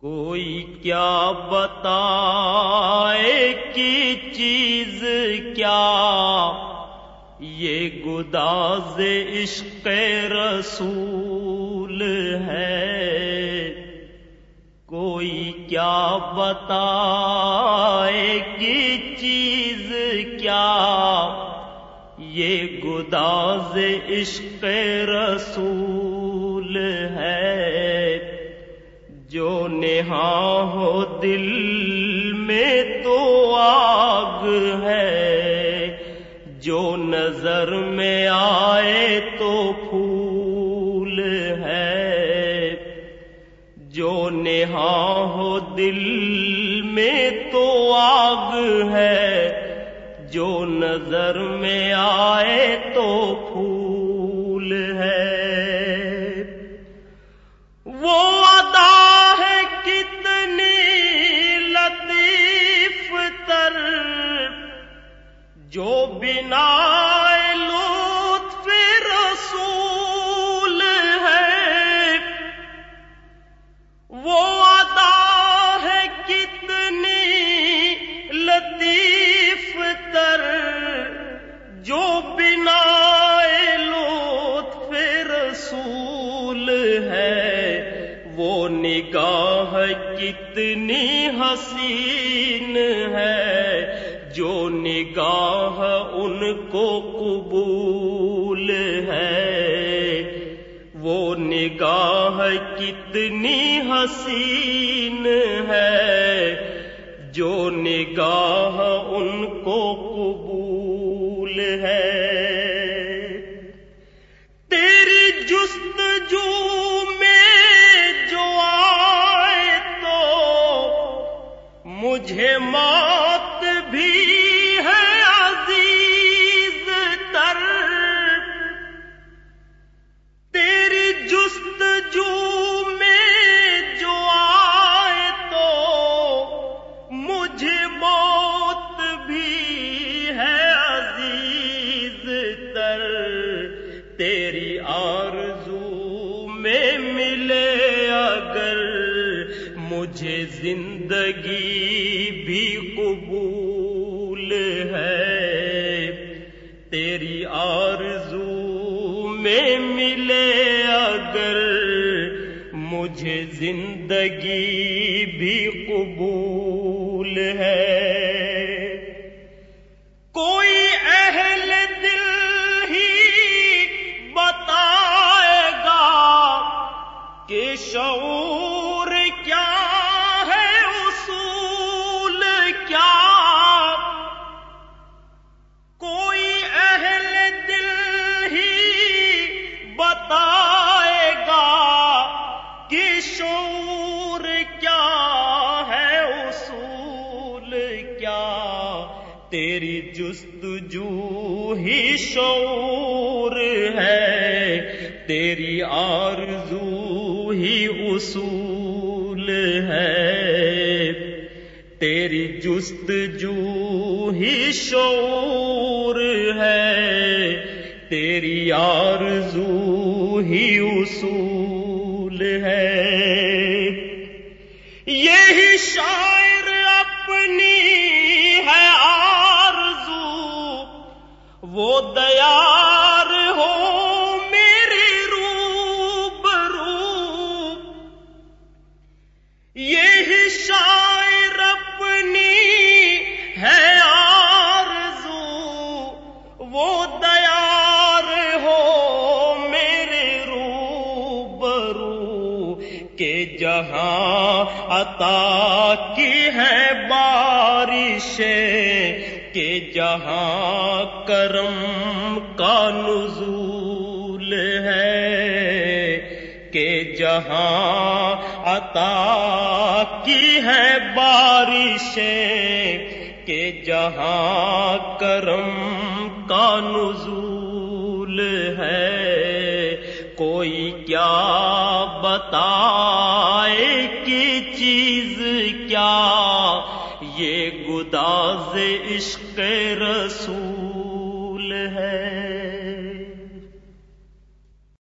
کوئی کیا بتا کی چیز کیا؟ یہ گداز عشق رسول ہے۔ کوئی کیا بتا کی چیز کیا؟ یہ گداز عشق رسول ہے۔ جو ہاں ہو دل میں تو آگ ہے۔ جو نظر میں آئے تو پھول ہے۔ جو نہا ہو دل میں تو آگ ہے۔ جو نظر میں آئے تو پھول جو بنا لطف رسول ہے، وہ ادا ہے کتنی لطیف تر، جو بنا لطف رسول ہے، وہ نگاہ کتنی حسین ہے۔ جو نگاہ ان کو قبول ہے، وہ نگاہ کتنی حسین ہے، جو نگاہ ان کو قبول ہے۔ تیری بھی ہے آزیز تر تیری جست جو میں جو آئے تو مجھے موت بھی ہے آزیز تر تیری آرزو میں ملے اگر مجھے زندگی بھی قبول تیری آرزو میں ملے اگر مجھے زندگی بھی قبول ہے۔ شعور تیری جستجو ہی شعور ہے، تیری آرزو ہی اصول ہے۔ تیری جستجو ہی شعور ہے، تیری آرزو ہی اصول ہے۔ یہی شاعر وہ دیار ہو میرے روب رو یہ شان دیا جہاں عطا کی ہے بارش کے جہاں کرم کا نزول ہے کہ جہاں عطا کی ہے بارش کے جہاں کرم کا نزول ہے کوئی کیا بتائے کی چیز کیا یہ گداز عشق رسول ہے۔